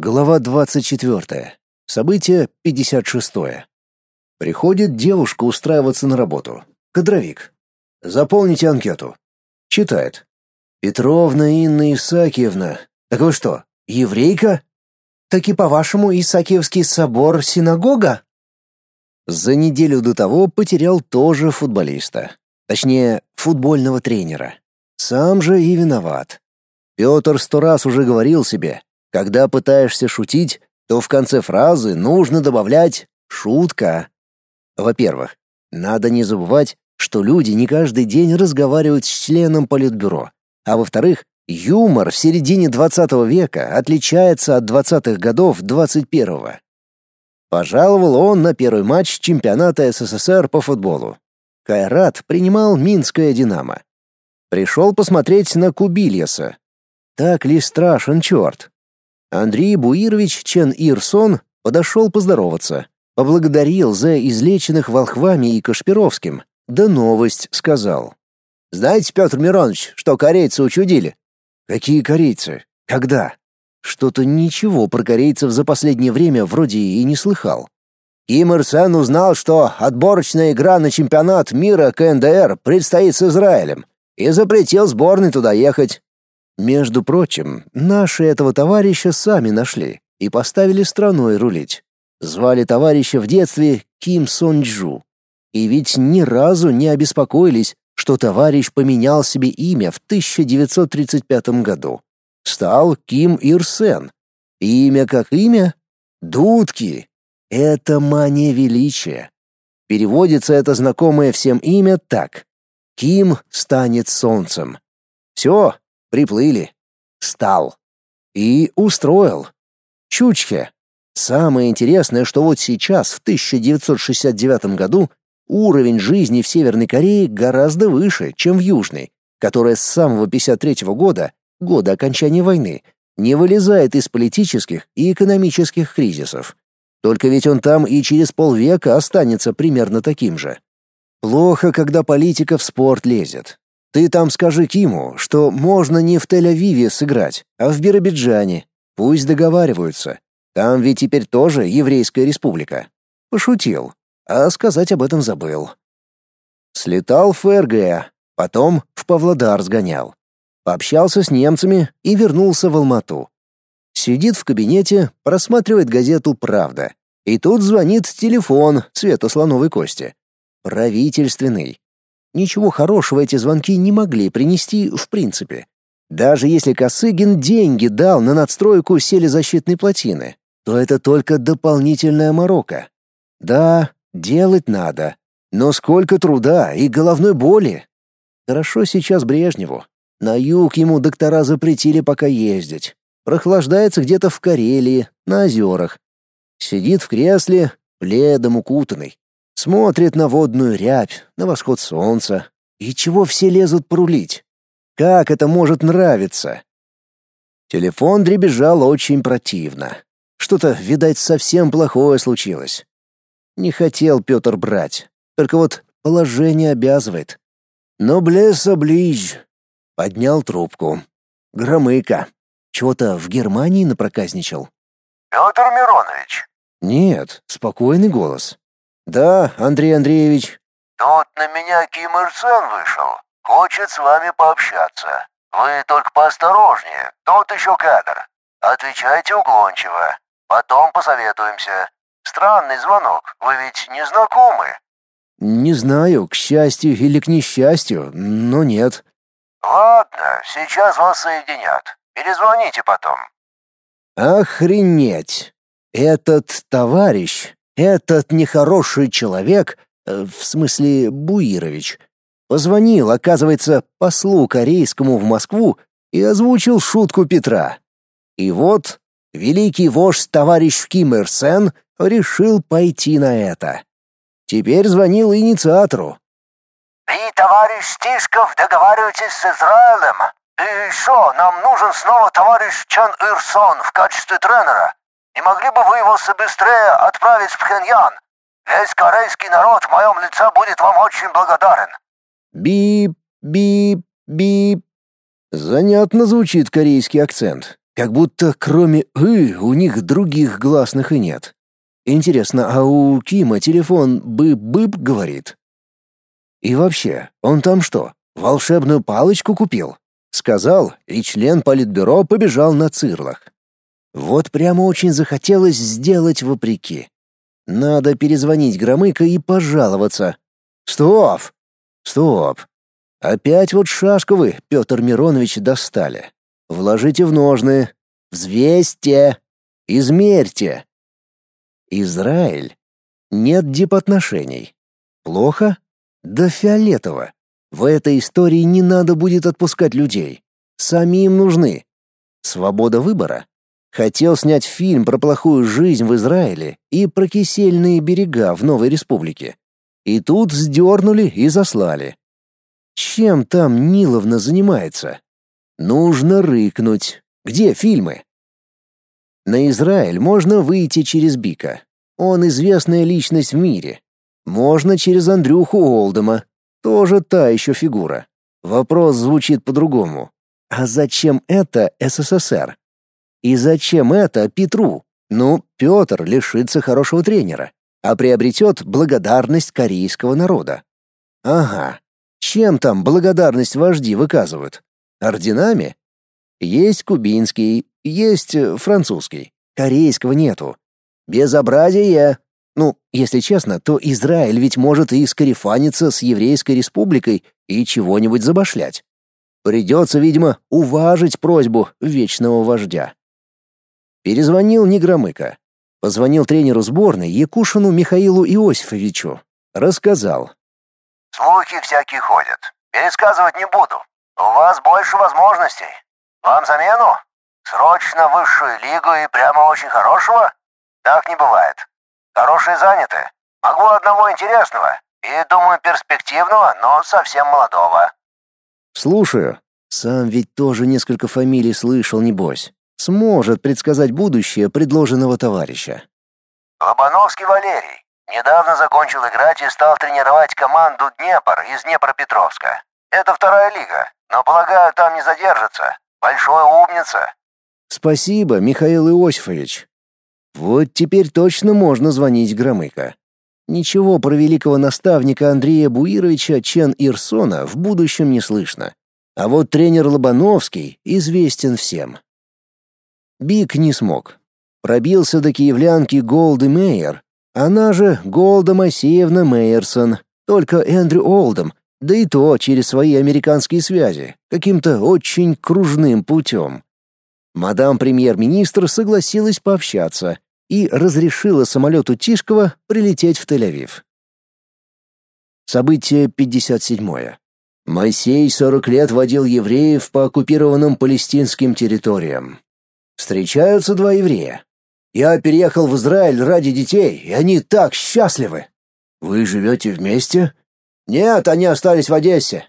Глава 24. Событие 56. Приходит девушка устраиваться на работу. Кадровик. Заполните анкету. Читает. Петровна Инна Исаакиевна. Так вы что, еврейка? Так и по-вашему Исаакиевский собор синагога? За неделю до того потерял тоже футболиста. Точнее, футбольного тренера. Сам же и виноват. Петр сто раз уже говорил себе, когда пытаешься шутить, то в конце фразы нужно добавлять «шутка». Во-первых, надо не забывать, что люди не каждый день разговаривают с членом политбюро. А во-вторых, юмор в середине 20 века отличается от 20-х годов 21-го. Пожаловал он на первый матч чемпионата СССР по футболу. Кайрат принимал Минское «Динамо». Пришел посмотреть на Кубильяса. Так ли страшен черт? Андрей Буирович Чен Ирсон подошел поздороваться, поблагодарил за излеченных волхвами и Кашпировским, да новость сказал. «Знаете, Петр Миронович, что корейцы учудили?» «Какие корейцы? Когда?» Что-то ничего про корейцев за последнее время вроде и не слыхал. Ким Ир Сен узнал, что отборочная игра на чемпионат мира КНДР предстоит с Израилем, и запретил сборной туда ехать. Между прочим, наши этого товарища сами нашли и поставили страной рулить. Звали товарища в детстве Ким Сон Джу. И ведь ни разу не обеспокоились, что товарищ поменял себе имя в 1935 году. Стал Ким Ир Сен. Имя как имя? Дудки. Это мания величия. Переводится это знакомое всем имя так. Ким станет солнцем. Все, Приплыли. Стал. И устроил. Чучхе. Самое интересное, что вот сейчас, в 1969 году, уровень жизни в Северной Корее гораздо выше, чем в Южной, которая с самого 53 года, года окончания войны, не вылезает из политических и экономических кризисов. Только ведь он там и через полвека останется примерно таким же. Плохо, когда политика в спорт лезет. Ты там скажи Киму, что можно не в Тель-Авиве сыграть, а в Биробиджане. Пусть договариваются. Там ведь теперь тоже еврейская республика. Пошутил, а сказать об этом забыл. Слетал в ФРГ, потом в Павлодар сгонял. Пообщался с немцами и вернулся в Алмату. Сидит в кабинете, просматривает газету «Правда». И тут звонит телефон цвета слоновой кости. Правительственный. Ничего хорошего эти звонки не могли принести в принципе. Даже если Косыгин деньги дал на надстройку селезащитной плотины, то это только дополнительная морока. Да, делать надо, но сколько труда и головной боли. Хорошо сейчас Брежневу. На юг ему доктора запретили пока ездить. Прохлаждается где-то в Карелии, на озерах. Сидит в кресле, пледом укутанный. Смотрит на водную рябь, на восход солнца. И чего все лезут порулить? Как это может нравиться? Телефон дребезжал очень противно. Что-то, видать, совсем плохое случилось. Не хотел Петр брать, только вот положение обязывает. Но блесса ближ. Поднял трубку. Громыка. Чего-то в Германии напроказничал. Петр Миронович. Нет, спокойный голос. «Да, Андрей Андреевич». «Тут на меня Ким Ир Сен вышел. Хочет с вами пообщаться. Вы только поосторожнее, тот еще кадр. Отвечайте уклончиво. Потом посоветуемся. Странный звонок, вы ведь не знакомы?» «Не знаю, к счастью или к несчастью, но нет». «Ладно, сейчас вас соединят. Перезвоните потом». «Охренеть! Этот товарищ этот нехороший человек, э, в смысле Буирович, позвонил, оказывается, послу корейскому в Москву и озвучил шутку Петра. И вот великий вождь товарищ Ким Ир Сен решил пойти на это. Теперь звонил инициатору. «Вы, товарищ Стишков, договариваетесь с Израилем? И еще нам нужен снова товарищ Чан Ир Сон в качестве тренера. Не могли бы вы его быстрее отправить в Пхеньян? Весь корейский народ в моем лице будет вам очень благодарен». Бип, бип, бип. Занятно звучит корейский акцент. Как будто кроме «ы» у них других гласных и нет. Интересно, а у Кима телефон «бы-быб» говорит? И вообще, он там что, волшебную палочку купил? Сказал, и член политбюро побежал на цирлах. Вот прямо очень захотелось сделать вопреки. Надо перезвонить Громыко и пожаловаться. Стоп! Стоп! Опять вот шашку вы, Петр Миронович, достали. Вложите в ножны. Взвесьте. Измерьте. Израиль. Нет дипотношений. Плохо? Да фиолетово. В этой истории не надо будет отпускать людей. Сами им нужны. Свобода выбора. Хотел снять фильм про плохую жизнь в Израиле и про кисельные берега в Новой Республике. И тут сдернули и заслали. Чем там Ниловна занимается? Нужно рыкнуть. Где фильмы? На Израиль можно выйти через Бика. Он известная личность в мире. Можно через Андрюху Олдома, тоже та еще фигура. Вопрос звучит по-другому. А зачем это СССР? И зачем это Петру? Ну, Петр лишится хорошего тренера, а приобретет благодарность корейского народа. Ага. Чем там благодарность вожди выказывают? Орденами? Есть кубинский, есть французский. Корейского нету. Безобразие. Ну, если честно, то Израиль ведь может и скарифаниться с Еврейской республикой и чего-нибудь забашлять. Придется, видимо, уважить просьбу вечного вождя. Перезвонил Негромыко. Позвонил тренеру сборной Якушину Михаилу Иосифовичу. Рассказал. «Слухи всякие ходят. Пересказывать не буду. У вас больше возможностей. Вам замену? Срочно высшую лигу и прямо очень хорошего? Так не бывает. Хорошие заняты. Могу одного интересного и, думаю, перспективного, но совсем молодого». «Слушаю. Сам ведь тоже несколько фамилий слышал, небось. Сможет предсказать будущее предложенного товарища». «Лобановский Валерий. Недавно закончил играть и стал тренировать команду «Днепр» из Днепропетровска. Это вторая лига, но, полагаю, там не задержится. Большой умница». «Спасибо, Михаил Иосифович. Вот теперь точно можно звонить Громыко. Ничего про великого наставника Андрея Буировича Чен Ирсона в будущем не слышно. А вот тренер Лобановский известен всем. Бик не смог. Пробился до киевлянки Голды Мейер, она же Голда Моисеевна Мейерсон, только Эндрю Олдом, да и то через свои американские связи, каким-то очень кружным путем. Мадам премьер-министр согласилась пообщаться, и разрешила самолету Тишкова прилететь в Тель-Авив. Событие 57. Моисей 40 лет водил евреев по оккупированным палестинским территориям. Встречаются два еврея. Я переехал в Израиль ради детей, и они так счастливы. Вы живете вместе? Нет, они остались в Одессе.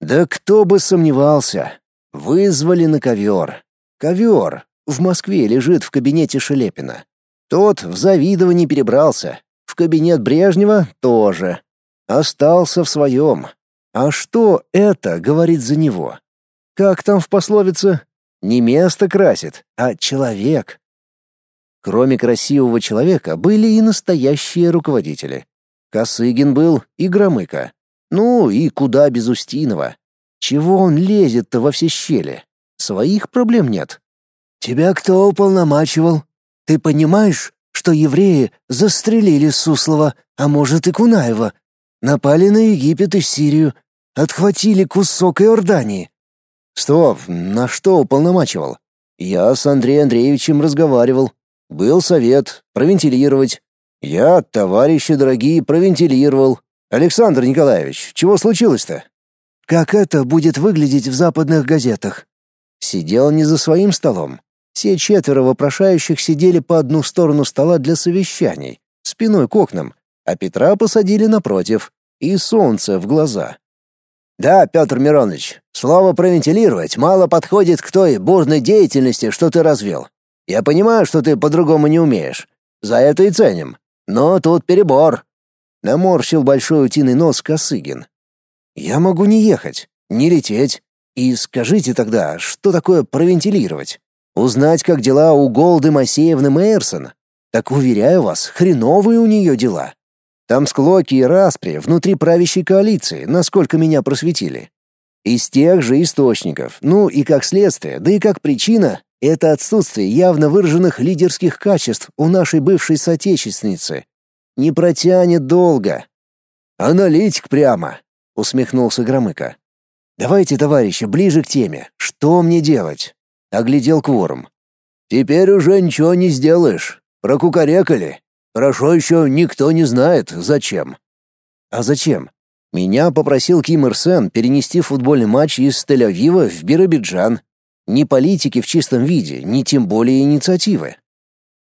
Да кто бы сомневался. Вызвали на ковер. Ковер, в Москве лежит в кабинете Шелепина. Тот в завидовании перебрался. В кабинет Брежнева тоже. Остался в своем. А что это говорит за него? Как там в пословице? Не место красит, а человек. Кроме красивого человека были и настоящие руководители. Косыгин был и Громыко. Ну и куда без Устинова. Чего он лезет-то во все щели? Своих проблем нет. Тебя кто уполномачивал? Ты понимаешь, что евреи застрелили Суслова, а может и Кунаева, напали на Египет и Сирию, отхватили кусок Иордании? Стоп, на что уполномачивал? Я с Андреем Андреевичем разговаривал. Был совет провентилировать. Я, товарищи дорогие, провентилировал. Александр Николаевич, чего случилось-то? Как это будет выглядеть в западных газетах? Сидел не за своим столом, все четверо вопрошающих сидели по одну сторону стола для совещаний, спиной к окнам, а Петра посадили напротив, и солнце в глаза. «Да, Петр Миронович, слово «провентилировать» мало подходит к той бурной деятельности, что ты развел. Я понимаю, что ты по-другому не умеешь. За это и ценим. Но тут перебор». Наморщил большой утиный нос Косыгин. «Я могу не ехать, не лететь. И скажите тогда, что такое провентилировать? Узнать, как дела у Голды Масеевны Мейерсон? Так уверяю вас, хреновые у нее дела. Там склоки и распри внутри правящей коалиции, насколько меня просветили. Из тех же источников, ну и как следствие, да и как причина, это отсутствие явно выраженных лидерских качеств у нашей бывшей соотечественницы. Не протянет долго. Аналитик прямо, усмехнулся Громыко. Давайте, товарищи, ближе к теме. Что мне делать? Оглядел кворум. Теперь уже ничего не сделаешь. Прокукарекали. Хорошо еще никто не знает, зачем. А зачем? Меня попросил Ким Ир Сен перенести футбольный матч из Тель-Авива в Биробиджан. Ни политики в чистом виде, ни тем более инициативы.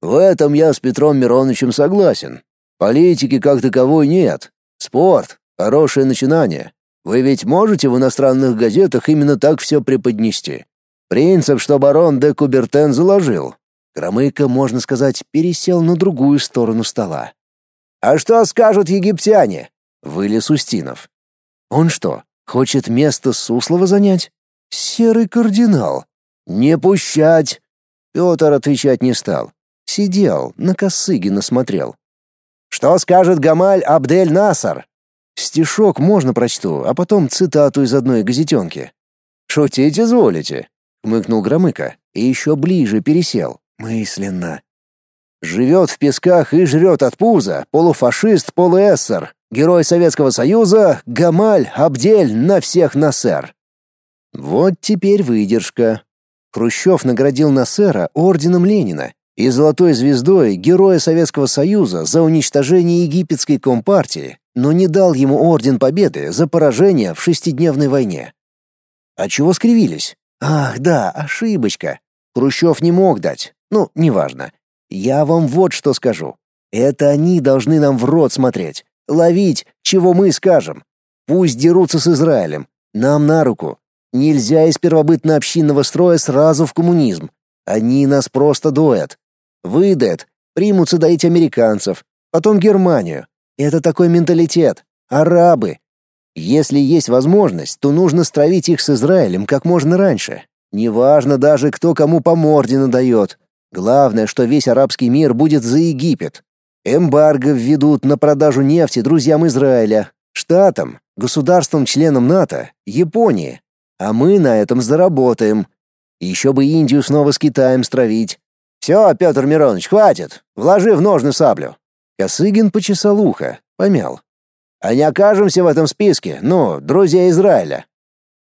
В этом я с Петром Мироновичем согласен. Политики как таковой нет. Спорт — хорошее начинание. Вы ведь можете в иностранных газетах именно так все преподнести. Принцип, что барон де Кубертен заложил. Громыко, можно сказать, пересел на другую сторону стола. «А что скажут египтяне?» Вылез Устинов. Он что, хочет место Суслова занять? Серый кардинал. Не пущать. Петр отвечать не стал. Сидел, на Косыгина смотрел. Что скажет Гамаль Абдель Насар? Стишок можно прочту, а потом цитату из одной газетенки. «Шутить изволите», — хмыкнул Громыко и еще ближе пересел, мысленно. «Живет в песках и жрет от пуза, полуфашист, полуэссер, Герой Советского Союза Гамаль Абдель на всех Насер. Вот теперь выдержка. Хрущев наградил Насера орденом Ленина и золотой звездой Героя Советского Союза за уничтожение египетской компартии, но не дал ему орден Победы за поражение в шестидневной войне. А чего скривились? Ах, да, ошибочка. Хрущев не мог дать. Ну, неважно. Я вам вот что скажу. Это они должны нам в рот смотреть. Ловить, чего мы скажем. Пусть дерутся с Израилем. Нам на руку. Нельзя из первобытно-общинного строя сразу в коммунизм. Они нас просто доят. Выдают, примутся доить американцев, потом Германию. Это такой менталитет. Арабы. Если есть возможность, то нужно стравить их с Израилем как можно раньше. Неважно даже, кто кому по морде надает. Главное, что весь арабский мир будет за Египет. Эмбарго введут на продажу нефти друзьям Израиля, штатам, государствам-членам НАТО, Японии. А мы на этом заработаем. Еще бы Индию снова с Китаем стравить. Все, Петр Миронович, хватит. Вложи в ножны саблю. Косыгин почесал ухо, помял. А не окажемся в этом списке, ну, друзья Израиля.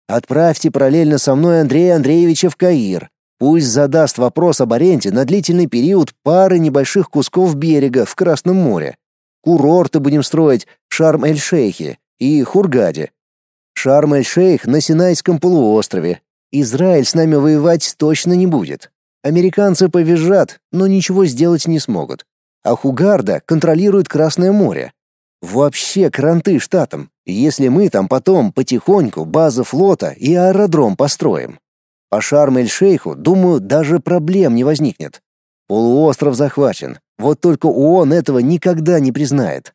Отправьте параллельно со мной Андрея Андреевича в Каир. Пусть задаст вопрос об аренде на длительный период пары небольших кусков берега в Красном море. Курорты будем строить в Шарм-эль-Шейхе и Хургаде. Шарм-эль-Шейх на Синайском полуострове. Израиль с нами воевать точно не будет. Американцы повизжат, но ничего сделать не смогут. А Хугарда контролирует Красное море. Вообще кранты штатам, если мы там потом потихоньку базу флота и аэродром построим. По Шарм-эль-Шейху, думаю, даже проблем не возникнет. Полуостров захвачен, вот только ООН этого никогда не признает.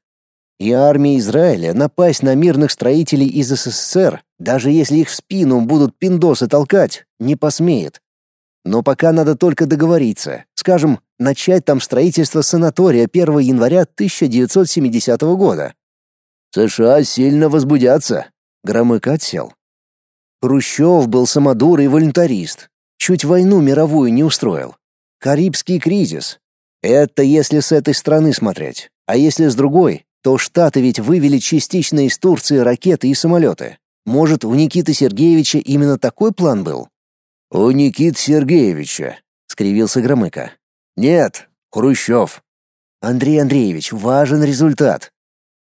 И армия Израиля напасть на мирных строителей из СССР, даже если их в спину будут пиндосы толкать, не посмеет. Но пока надо только договориться, скажем, начать там строительство санатория 1 января 1970 года. США сильно возбудятся. Громыко отсел. Хрущев был самодур и волюнтарист. Чуть войну мировую не устроил. Карибский кризис. Это если с этой стороны смотреть. А если с другой, то Штаты ведь вывели частично из Турции ракеты и самолеты. Может, у Никиты Сергеевича именно такой план был? «У Никиты Сергеевича», — скривился Громыко. «Нет, Хрущев». «Андрей Андреевич, важен результат».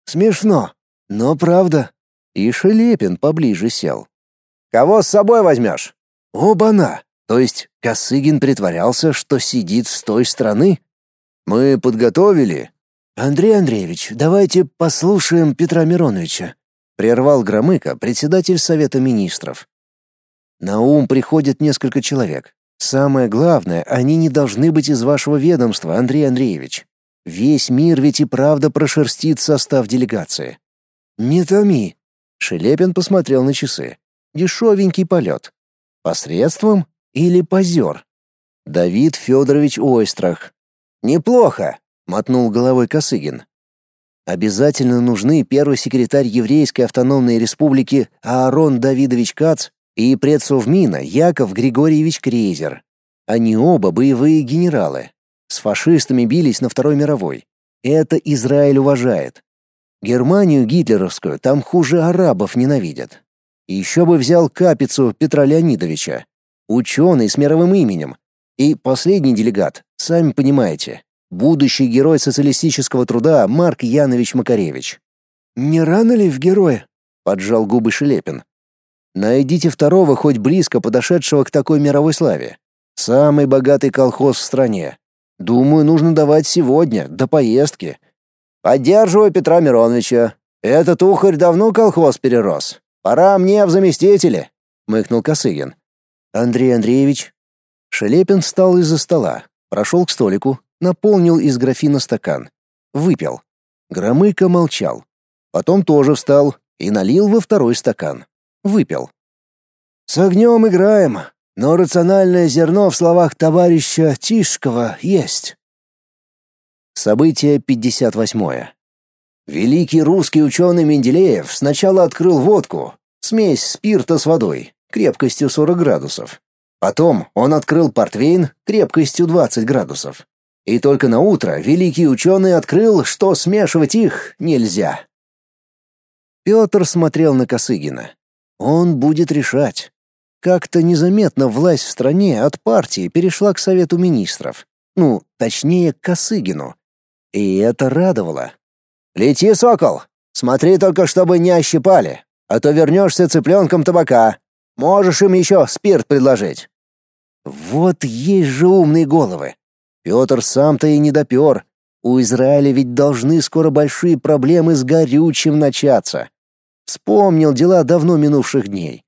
«Смешно, но правда». И Шелепин поближе сел. Кого с собой возьмешь?» «Оба-на! То есть Косыгин притворялся, что сидит с той стороны? Мы подготовили?» «Андрей Андреевич, давайте послушаем Петра Мироновича», — прервал Громыко, председатель Совета Министров. «На ум приходит несколько человек. Самое главное, они не должны быть из вашего ведомства, Андрей Андреевич. Весь мир ведь и правда прошерстит состав делегации». «Не томи», — Шелепин посмотрел на часы. Дешевенький полет. Посредством или позер? Давид Федорович Ойстрах. «Неплохо», — мотнул головой Косыгин. Обязательно нужны первый секретарь Еврейской автономной республики Аарон Давидович Кац и предсовмина Яков Григорьевич Крейзер. Они оба боевые генералы. С фашистами бились на Второй мировой. Это Израиль уважает. Германию гитлеровскую там хуже арабов ненавидят. Еще бы взял Капицу Петра Леонидовича. Ученый с мировым именем. И последний делегат, сами понимаете, будущий герой социалистического труда Марк Янович Макаревич. «Не рано ли в героя?» — поджал губы Шелепин. Найдите второго, хоть близко подошедшего к такой мировой славе. Самый богатый колхоз в стране. Думаю, нужно давать сегодня, до поездки. Поддерживаю Петра Мироновича. Этот ухарь давно колхоз перерос. Пора мне в заместители, мыкнул Косыгин. Андрей Андреевич. Шелепин встал из-за стола, прошел к столику, наполнил из графина стакан. Выпил. Громыко молчал. Потом тоже встал и налил во второй стакан выпил. «С огнем играем, но рациональное зерно в словах товарища Тишкова есть». Событие 58. Великий русский ученый Менделеев сначала открыл водку, смесь спирта с водой, крепкостью 40 градусов. Потом он открыл портвейн крепкостью 20 градусов. И только на утро великий ученый открыл, что смешивать их нельзя. Петр смотрел на Косыгина. Он будет решать. Как-то незаметно власть в стране от партии перешла к Совету министров. Ну, точнее, к Косыгину. И это радовало. «Лети, сокол! Смотри только, чтобы не ощипали, а то вернешься цыпленком табака. Можешь им еще спирт предложить». Вот есть же умные головы. Петр сам-то и не допер. У Израиля ведь должны скоро большие проблемы с горючим начаться. Вспомнил дела давно минувших дней.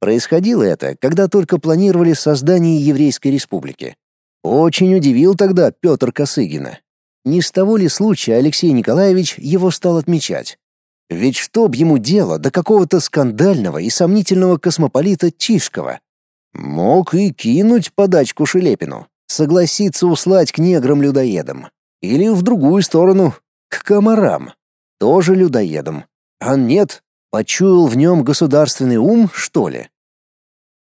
Происходило это, когда только планировали создание Еврейской республики. Очень удивил тогда Петр Косыгина. Не с того ли случая Алексей Николаевич его стал отмечать? Ведь чтоб ему дело до какого-то скандального и сомнительного космополита Тишкова. Мог и кинуть подачку Шелепину, согласиться услать к неграм-людоедам. Или в другую сторону, к комарам, тоже людоедам. А нет, почуял в нем государственный ум, что ли?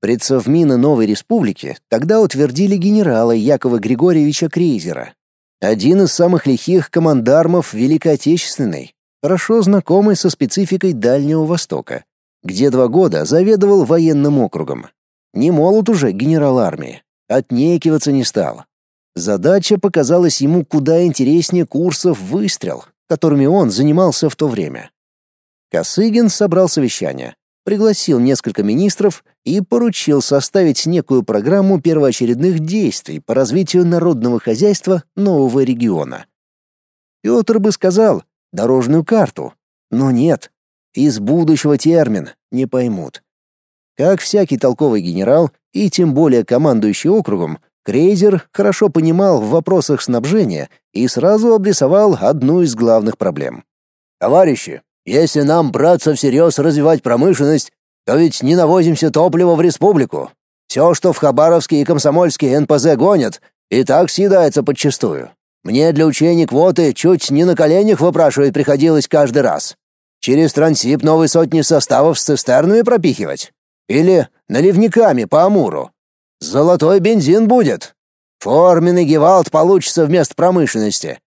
Предсовмина Новой Республики тогда утвердили генерала Якова Григорьевича Крейзера, один из самых лихих командармов Великой Отечественной, хорошо знакомый со спецификой Дальнего Востока, где два года заведовал военным округом. Не молод уже генерал армии, отнекиваться не стал. Задача показалась ему куда интереснее курсов «Выстрел», которыми он занимался в то время. Косыгин собрал совещание, пригласил несколько министров и поручил составить некую программу первоочередных действий по развитию народного хозяйства нового региона. Петр бы сказал «дорожную карту», но нет, из будущего термин не поймут. Как всякий толковый генерал, и тем более командующий округом, Крейзер хорошо понимал в вопросах снабжения и сразу обрисовал одну из главных проблем. «Товарищи, если нам браться всерьез развивать промышленность, то ведь не навозимся топлива в республику. Все, что в Хабаровске и Комсомольске НПЗ гонят, и так съедается подчистую. Мне для учения квоты чуть не на коленях выпрашивать приходилось каждый раз. Через трансип новые сотни составов с цистернами пропихивать? Или наливниками по Амуру? Золотой бензин будет. Форменный гевалт получится вместо промышленности.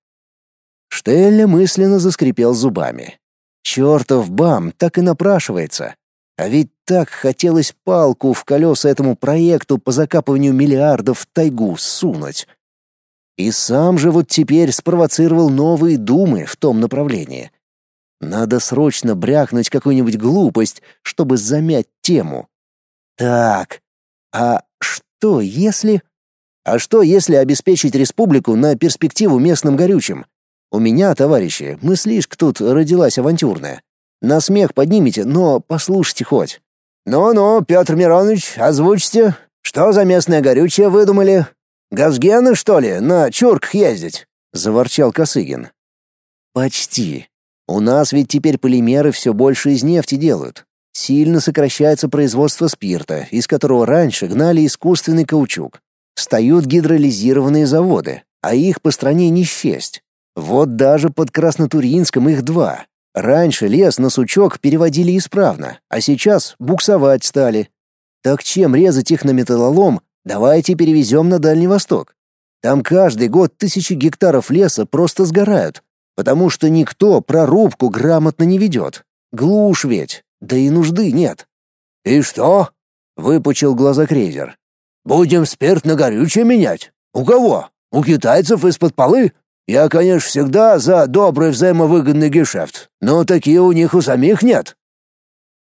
Штелля мысленно заскрипел зубами. Чёртов бам так и напрашивается. А ведь так хотелось палку в колеса этому проекту по закапыванию миллиардов в тайгу сунуть. И сам же вот теперь спровоцировал новые думы в том направлении. Надо срочно брякнуть какую-нибудь глупость, чтобы замять тему. Так, а что если... А что если обеспечить республику на перспективу местным горючим? У меня, товарищи, мыслишка тут родилась авантюрная. На смех поднимите, но послушайте хоть. Ну-ну, Петр Миронович, озвучьте, что за местное горючее выдумали? Газгены, что ли, на чурках ездить? заворчал Косыгин. Почти. У нас ведь теперь полимеры все больше из нефти делают. Сильно сокращается производство спирта, из которого раньше гнали искусственный каучук. Встают гидролизированные заводы, а их по стране не счесть. Вот даже под Краснотуринском их два. Раньше лес на сучок переводили исправно, а сейчас буксовать стали. Так чем резать их на металлолом, давайте перевезем на Дальний Восток. Там каждый год тысячи гектаров леса просто сгорают, потому что никто прорубку грамотно не ведет. Глушь ведь, да и нужды нет. «И что?» — выпучил глаза Крейзер. «Будем спирт на горючее менять? У кого? У китайцев из-под полы? Я, конечно, всегда за добрый взаимовыгодный гешефт, но такие у них у самих нет».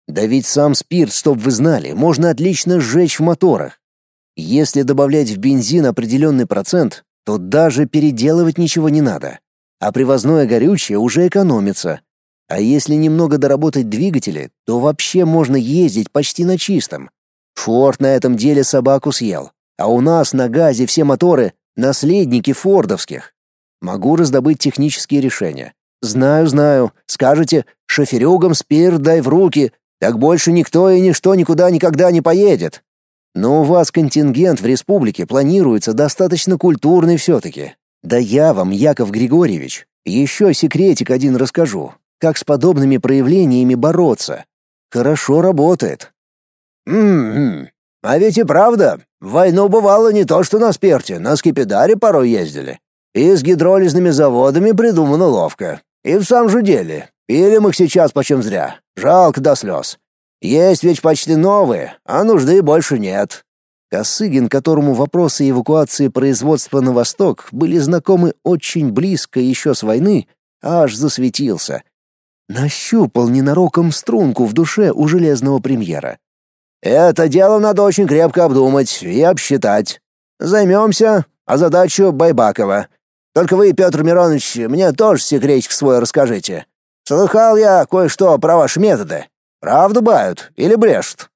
Да ведь сам спирт, чтоб вы знали, можно отлично сжечь в моторах. Если добавлять в бензин определенный процент, то даже переделывать ничего не надо. А привозное горючее уже экономится. А если немного доработать двигатели, то вообще можно ездить почти на чистом. Форд на этом деле собаку съел. А у нас на газе все моторы — наследники фордовских. Могу раздобыть технические решения. Знаю, знаю. Скажете, шоферюгам спирт дай в руки, так больше никто и ничто никуда никогда не поедет. Но у вас контингент в республике планируется достаточно культурный все-таки. Да я вам, Яков Григорьевич, еще секретик один расскажу, как с подобными проявлениями бороться. Хорошо работает. М-м, а ведь и правда, в войну бывало не то что на спирте, на скипидаре порой ездили. И с гидролизными заводами придумано ловко. И в самом же деле, пилим их сейчас почем зря. Жалко до слез. Есть ведь почти новые, а нужды больше нет. Косыгин, которому вопросы эвакуации производства на восток были знакомы очень близко еще с войны, аж засветился. Нащупал ненароком струнку в душе у железного премьера. «Это дело надо очень крепко обдумать и обсчитать. Займемся, а задачу Байбакова. Только вы, Петр Миронович, мне тоже секретик свой расскажите. Слыхал я кое-что про ваши методы. Правду бают или брешут?»